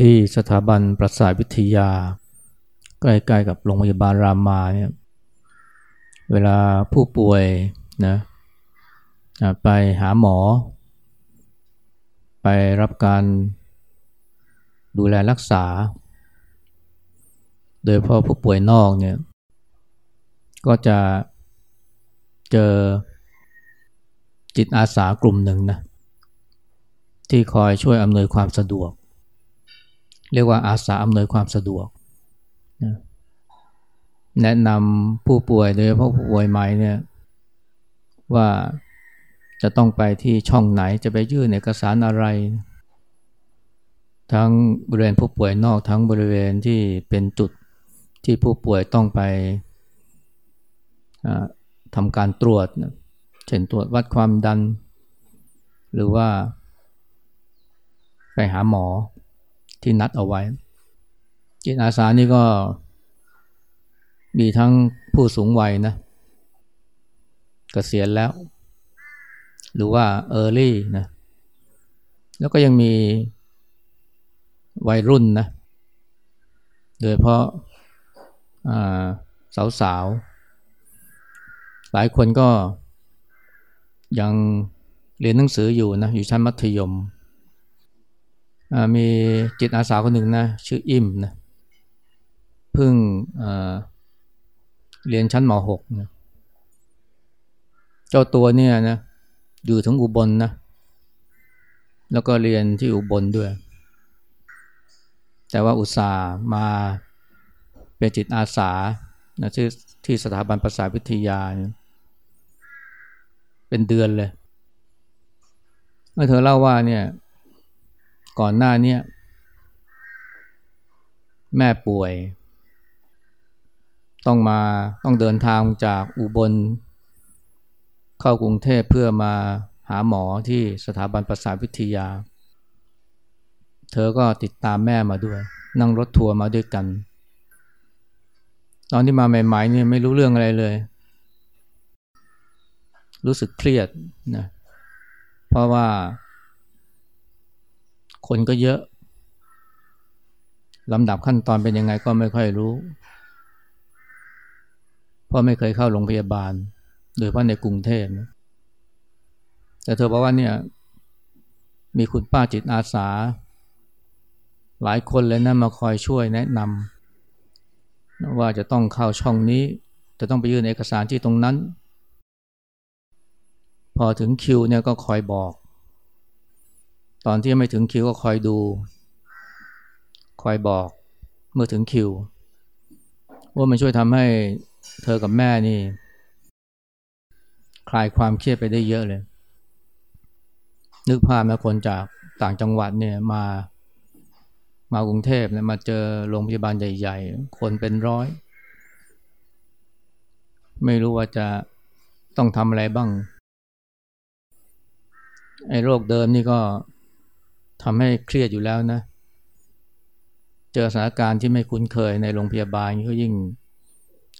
ที่สถาบันประสาทวิทยา ใกล้ๆกับโรงพยาบาลรามาเนี่ยเวลาผู้ป่วยนะไปหาหมอ ไปรับการดูแลรักษา โดยเพราะผู้ป่วยนอกเนี่ยก็จะเจอจิตอาสากลุ่มหนึ่งนะที่คอยช่วยอำนวยความสะดวก เรียกว่าอาสาอำนวยความสะดวกนะแนะนำผู้ป่วยโดยเฉพาะผู้ป่วยใหม่เนี่ยว่าจะต้องไปที่ช่องไหนจะไปยื่นเอกสารอะไร ทั้งบริเวณผู้ป่วยนอกทั้งบริเวณที่เป็นจุดที่ผู้ป่วยต้องไปทำการตรวจ เช่นตรวจวัดความดัน หรือว่าไปหาหมอ ที่นัดเอาไว้ จิตอาสานี่ก็มีทั้งผู้สูงวัยนะกเกษียณแล้ว หรือว่าเออร์ลี่นะแล้วก็ยังมีวัยรุ่นนะโดยเพราะสาวๆหลายคนก็ยังเรียนหนังสืออยู่นะอยู่ชั้นมัธยม มีจิตอาสาคนหนึ่งนะชื่ออิ่มนะเพิ่งเรียนชั้นม .6 นะเจ้าตัวเนี่ยนะอยู่ถึงอุบลนนะแล้วก็เรียนที่อุบลด้วย แต่ว่าอุตส่าห์มาเป็นจิตอาสานะที่ที่สถาบันภาษาวิทยา เป็นเดือนเลยเมื่อเธอเล่าว่าเนี่ย ก่อนหน้านี้แม่ป่วย ต้องมาต้องเดินทางจากอุบล เข้ากรุงเทพเพื่อมาหาหมอที่สถาบันประสาทวิทยา เธอก็ติดตามแม่มาด้วย นั่งรถทัวร์มาด้วยกัน ตอนที่มาใหม่ๆเนี่ยไม่รู้เรื่องอะไรเลย รู้สึกเครียดนะเพราะว่า คนก็เยอะลำดับขั้นตอนเป็นยังไงก็ไม่ค่อยรู้ เพราะไม่เคยเข้าโรงพยาบาล โดยเฉพาะในกรุงเทพนะแต่เธอบอกว่าเนี่ย มีคุณป้าจิตอาสา หลายคนเลยนะมาคอยช่วยแนะนำว่าจะต้องเข้าช่องนี้ จะต้องไปยื่นเอกสารที่ตรงนั้น พอถึงคิวเนี่ยก็คอยบอก ตอนที่ไม่ถึงคิวก็คอยดู คอยบอกเมื่อถึงคิว ว่ามันช่วยทำให้เธอกับแม่นี่ คลายความเครียดไปได้เยอะเลย นึกภาพนะคนจากต่างจังหวัดเนี่ยมามากรุงเทพเนี่ยมาเจอโรงพยาบาลใหญ่ ๆ คนเป็นร้อย ไม่รู้ว่าจะต้องทำอะไรบ้างไอ้โรคเดิมนี่ก็ ทำให้เครียดอยู่แล้วนะ เจอสถานการณ์ที่ไม่คุ้นเคยในโรงพยาบาลก็ยิ่ง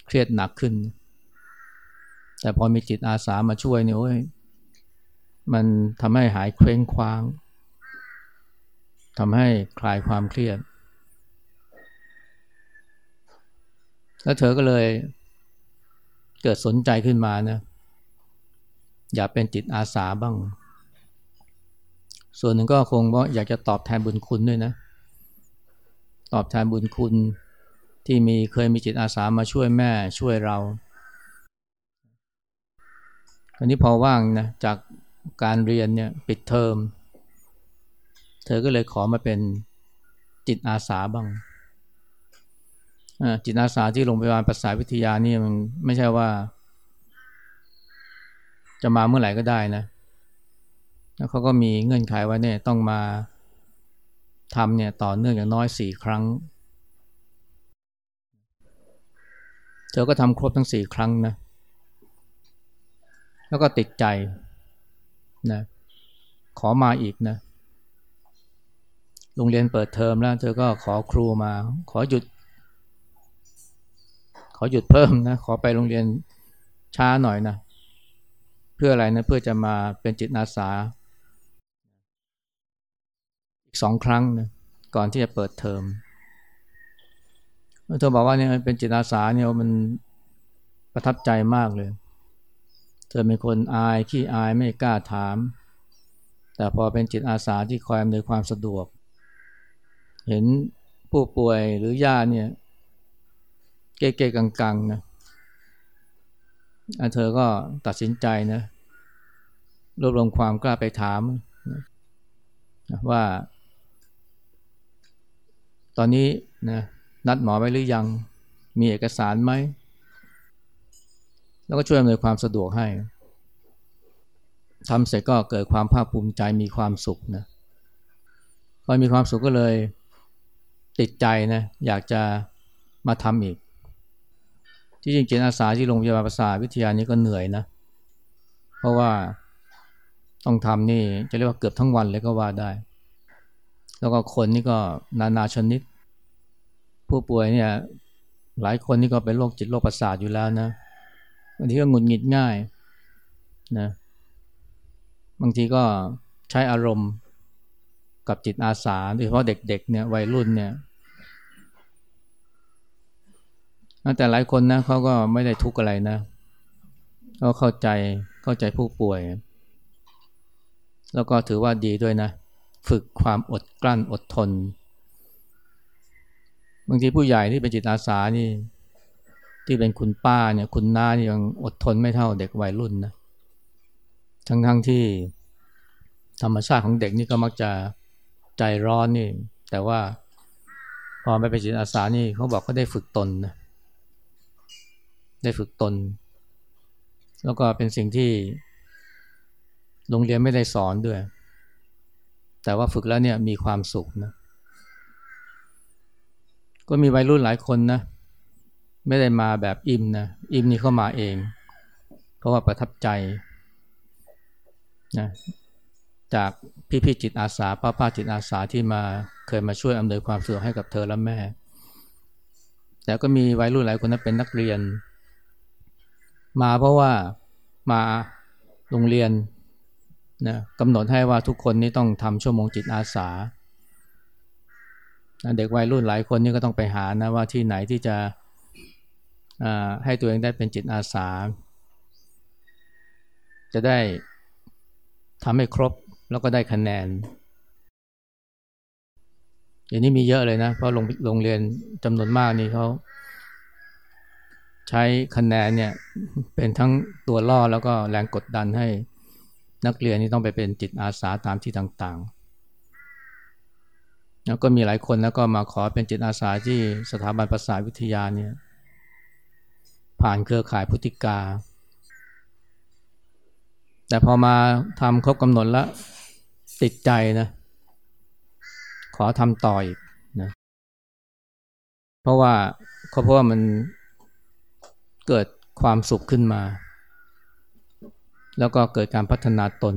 เครียดหนักขึ้น แต่พอมีจิตอาสามาช่วยเนี่ยโอ้ยมันทำให้หายเคว้งคว้างทำให้คลายความเครียด แล้วเธอก็เลยเกิดสนใจขึ้นมานะ อยากเป็นจิตอาสาบ้าง ส่วนหนึ่งก็คงว่าอยากจะตอบแทนบุญคุณด้วยนะ ตอบแทนบุญคุณที่มีเคยมีจิตอาสามาช่วยแม่ช่วยเราอันนี้พอว่างนะจากการเรียนเนี่ยปิดเทอม เธอก็เลยขอมาเป็นจิตอาสาบ้างจิตอาสาที่โรงพยาบาลภาษาวิทยานี่มันไม่ใช่ว่า จะมาเมื่อไหร่ก็ได้นะ แล้วเขาก็มีเงื่อนไขว่าเนี่ยต้องมาทำเนี่ยต่อเนื่องอย่างน้อยสี่ครั้ง เธอก็ทำครบทั้งสี่ครั้งนะ แล้วก็ติดใจนะขอมาอีกนะ โรงเรียนเปิดเทอมแล้ว เธอก็ขอครูมา ขอหยุด ขอหยุดเพิ่มนะ ขอไปโรงเรียนช้าหน่อยนะ เพื่ออะไรนะ เพื่อจะมาเป็นจิตอาสา อีกสองครั้งนะก่อนที่จะเปิดเทอมเธอบอกว่าเนี่ยเป็นจิตอาสาเนี่ยมันประทับใจมากเลย เธอเป็นคนอายขี้อายไม่กล้าถาม แต่พอเป็นจิตอาสาที่คอยอำนวยความสะดวก เห็นผู้ป่วยหรือญาติเนี่ย เก๊ๆกังๆนะเธอก็ตัดสินใจนะรวบรวมความกล้าไปถาม ว่า ตอนนี้นะนัดหมอไว้หรือยัง มีเอกสารไหม แล้วก็ช่วยอำนวยความสะดวกให้ทำเสร็จก็เกิดความภาคภูมิใจมีความสุขนะพอมีความสุขก็เลยติดใจนะอยากจะมาทำอีก ที่จริงเจิตอาสาที่โรงพยาบาลประสาวิทยานี้ก็เหนื่อยนะ เพราะว่าต้องทำนี่จะเรียกว่าเกือบทั้งวันเลยก็ว่าได้ แล้วก็คนนี่ก็นานาชนิด ผู้ป่วยเนี่ยหลายคนนี่ก็เป็นโรคจิตโรคประสาทอยู่แล้วนะบางทีก็หงุดหงิดง่ายนะบางทีก็ใช้อารมณ์กับจิตอาสาโดยเฉพาะเด็กๆเนี่ยวัยรุ่นเนี่ยแต่หลายคนนะเขาก็ไม่ได้ทุกข์อะไรนะเขาเข้าใจเข้าใจผู้ป่วย แล้วก็ถือว่าดีด้วยนะ ฝึกความอดกลั้นอดทน บางทีผู้ใหญ่ที่เป็นจิตอาสานี่ ที่เป็นคุณป้าเนี่ยคุณน้านี่ยังอดทนไม่เท่าเด็กวัยรุ่นนะทั้งทั้งที่ธรรมชาติของเด็กนี่ก็มักจะใจร้อนนี่ แต่ว่าพอไปเป็นจิตอาสานี่เขาบอกเขาได้ฝึกตนนะได้ฝึกตน แล้วก็เป็นสิ่งที่โรงเรียนไม่ได้สอนด้วย แต่ว่าฝึกแล้วเนี่ยมีความสุขนะก็มีวัยรุ่นหลายคนนะไม่ได้มาแบบอิมนะอิมนี่เข้ามาเอง เพราะว่าประทับใจนะจากพี่พี่จิตอาสาป้าป้าจิตอาสาที่มาเคยมาช่วยอำนวยความสะดวกให้กับเธอและแม่ แต่ก็มีวัยรุ่นหลายคนนะเป็นนักเรียน มาเพราะว่ามาโรงเรียน นะกำหนดให้ว่าทุกคนนี้ต้องทำชั่วโมงจิตอาสาเด็กวัยรุ่นหลายคนนี่ก็ต้องไปหานะว่าที่ไหนที่จะให้ตัวเองได้เป็นจิตอาสา จะได้ทำให้ครบแล้วก็ได้คะแนนอย่างนี้มีเยอะเลยนะ เพราะโรงเรียนจำนวนมากนี่เขาใช้คะแนนเนี่ยเป็นทั้งตัวล่อแล้วก็แรงกดดันให้ นักเรียนนี่ต้องไปเป็นจิตอาสาตามที่ต่างๆ แล้วก็มีหลายคนแล้วก็มาขอเป็นจิตอาสาที่สถาบันประสาวิทยาเนี่ยผ่านเครือข่ายพุทธิกา แต่พอมาทำครบกำหนดแล้วติดใจนะ ขอทำต่ออีกนะ เพราะว่าเขาเพราะว่ามันเกิดความสุขขึ้นมา แล้วก็เกิดการพัฒนาตน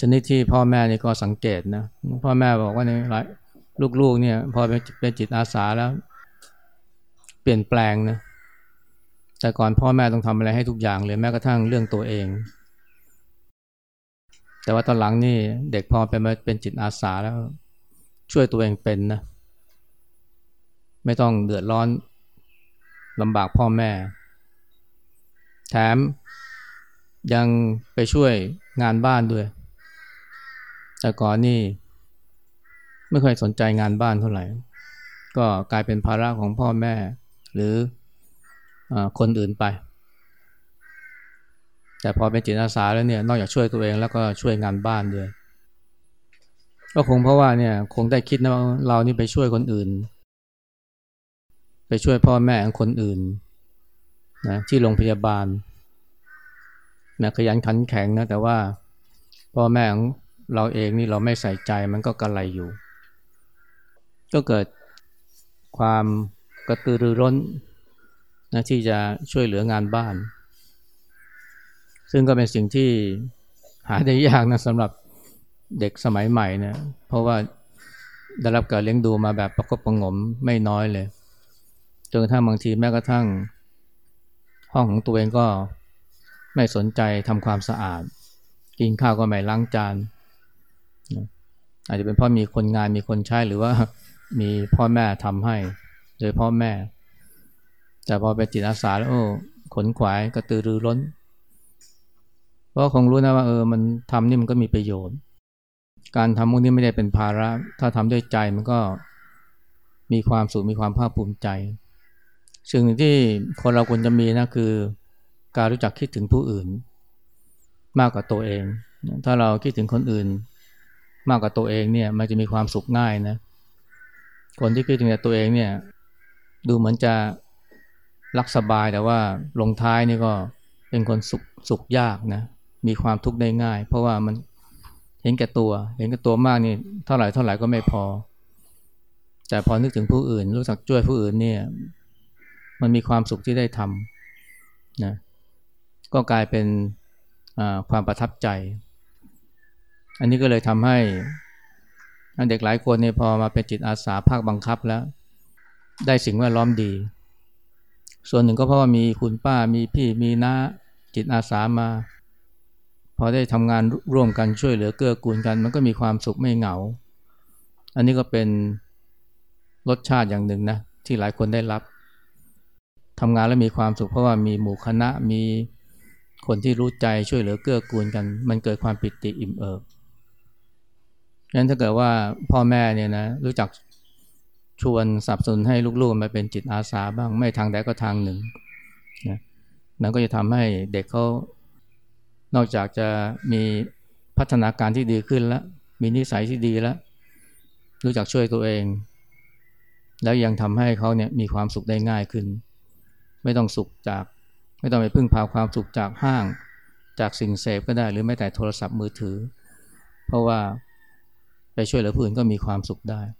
ชนิดที่พ่อแม่นี่ก็สังเกตนะพ่อแม่บอกว่าเนี่ยลูกๆเนี่ยพอเป็นจิตอาสาแล้ว เปลี่ยนแปลงนะแต่ก่อนพ่อแม่ต้องทำอะไรให้ทุกอย่างเลยแม้กระทั่งเรื่องตัวเอง แต่ว่าตอนหลังนี่เด็กพอเป็นเป็นจิตอาสาแล้ว ช่วยตัวเองเป็นนะไม่ต้องเดือดร้อนลำบากพ่อแม่ แถม ยังไปช่วยงานบ้านด้วย แต่ก่อนนี่ไม่ค่อยสนใจงานบ้านเท่าไหร่ ก็กลายเป็นภาระของพ่อแม่ หรืออคนอื่นไป แต่พอเป็นจิตอาสาแล้วเนี่ย นอกจากช่วยตัวเองแล้วก็ช่วยงานบ้านด้วย ก็คงเพราะว่าเนี่ยคงได้คิดนะว่าเรานี่ไปช่วยคนอื่น ไปช่วยพ่อแม่ของคนอื่นนะที่โรงพยาบาล นะขยันขันแข็งนะแต่ว่าพ่อแม่ของเราเองนี่เราไม่ใส่ใจมันก็กระไรอยู่ ก็เกิดความกระตือรือร้นนะที่จะช่วยเหลืองานบ้าน ซึ่งก็เป็นสิ่งที่หาได้ยากนะสำหรับเด็กสมัยใหม่นะเพราะว่าได้รับการเลี้ยงดูมาแบบประกบประงมไม่น้อยเลยจนกระทั่งบางทีแม้กระทั่ง ห้องของตัวเองก็ ไม่สนใจทำความสะอาด กินข้าวก็ไม่ล้างจานอาจจะเป็นเพราะมีคนงานมีคนใช้หรือว่ามีพ่อแม่ทำให้ โดยพ่อแม่ แต่พอเป็นจิตอาสาแล้วโอ้ขนขวายกระตือรือร้น เพราะคงรู้นะว่าเออมันทำนี่มันก็มีประโยชน์ การทำพวกนี้ไม่ได้เป็นภาระ ถ้าทำด้วยใจมันก็มีความสุขมีความภาคภูมิใจสิ่งที่คนเราควรจะมีนะคือ การรู้จักคิดถึงผู้อื่น มากกว่าตัวเอง ถ้าเราคิดถึงคนอื่น มากกว่าตัวเองเนี่ยมันจะมีความสุขง่ายนะ คนที่คิดถึงแต่ตัวเองเนี่ยดูเหมือนจะรักสบายแต่ว่าลงท้ายนี่ก็เป็นคนสุขสุขยากนะมีความทุกข์ได้ง่าย เพราะว่ามันเห็นแก่ตัว เห็นแก่ตัวมากนี่เท่าไหร่เท่าไหร่ก็ไม่พอ แต่พอนึกถึงผู้อื่น รู้จักช่วยผู้อื่นเนี่ยมันมีความสุขที่ได้ทำนะ ก็กลายเป็นความประทับใจ อันนี้ก็เลยทำให้เด็กหลายคนเนี่ยพอมาเป็นจิตอาสาภาคบังคับแล้ว ได้สิ่งแวดล้อมดี ส่วนหนึ่งก็เพราะว่ามีคุณป้ามีพี่มีน้าจิตอาสามา พอได้ทำงานร่วมกันช่วยเหลือเกื้อกูลกัน มันก็มีความสุขไม่เหงา อันนี้ก็เป็นรสชาติอย่างหนึ่งนะที่หลายคนได้รับทำงานแล้วมีความสุขเพราะว่ามีหมู่คณะมี คนที่รู้ใจช่วยเหลือเกื้อกูลกัน มันเกิดความปิติอิ่มเอิบงั้นถ้าเกิดว่าพ่อแม่เนี่ยนะรู้จักชวนสับสนให้ลูกๆมาเป็นจิตอาสาบ้างไม่ทางใดก็ทางหนึ่งนะนั่นก็จะทำให้เด็กเขานอกจากจะมีพัฒนาการที่ดีขึ้นแล้ว มีนิสัยที่ดีแล้ว รู้จักช่วยตัวเอง แล้วยังทำให้เขาเนี่ยมีความสุขได้ง่ายขึ้น ไม่ต้องสุขจาก ไม่ต้องไปพึ่งพาความสุขจากห้างจากสิ่งเสพก็ได้หรือแม้แต่โทรศัพท์มือถือ เพราะว่าไปช่วยเหลือผู้อื่นก็มีความสุขได้